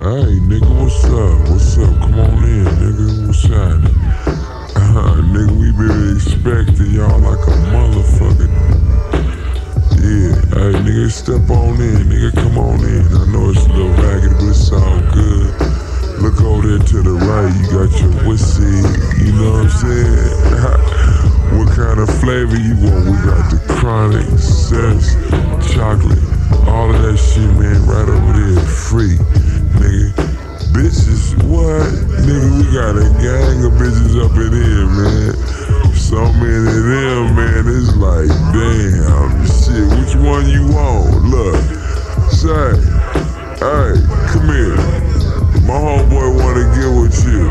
Hey, nigga, what's up? What's up? Come on in, nigga. What's happening? Uh, nigga, we been expecting y'all like a motherfucker. Yeah, hey, nigga, step on in, nigga, come on in. I know it's a little ragged, but it's all good. Look over there to the right, you got your whiskey, you know what I'm saying? what kind of flavor you want? We got the chronic, Bitches, what? Nigga, we got a gang of bitches up in here, man. So many of them, man, it's like, damn, shit, which one you want? Look, say, hey, come here. My homeboy wanna get with you.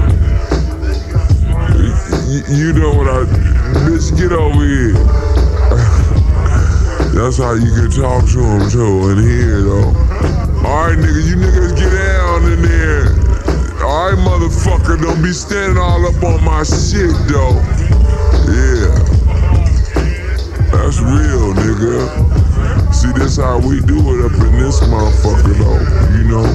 You know what I, bitch, get over here. That's how you can talk to him too, in here though. Alright, nigga, you niggas get down in there. Alright, motherfucker, don't be standing all up on my shit though. Yeah. That's real, nigga. See, this how we do it up in this motherfucker though, you know?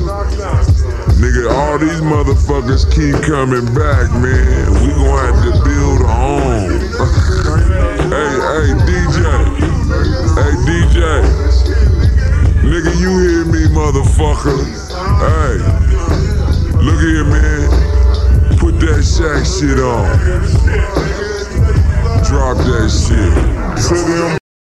Nigga, all these motherfuckers keep coming back, man. We gonna have to build a home. hey, hey, DJ. Hey, DJ. Nigga, you hear me, motherfucker. Hey, here, man. Put that Shaq shit on.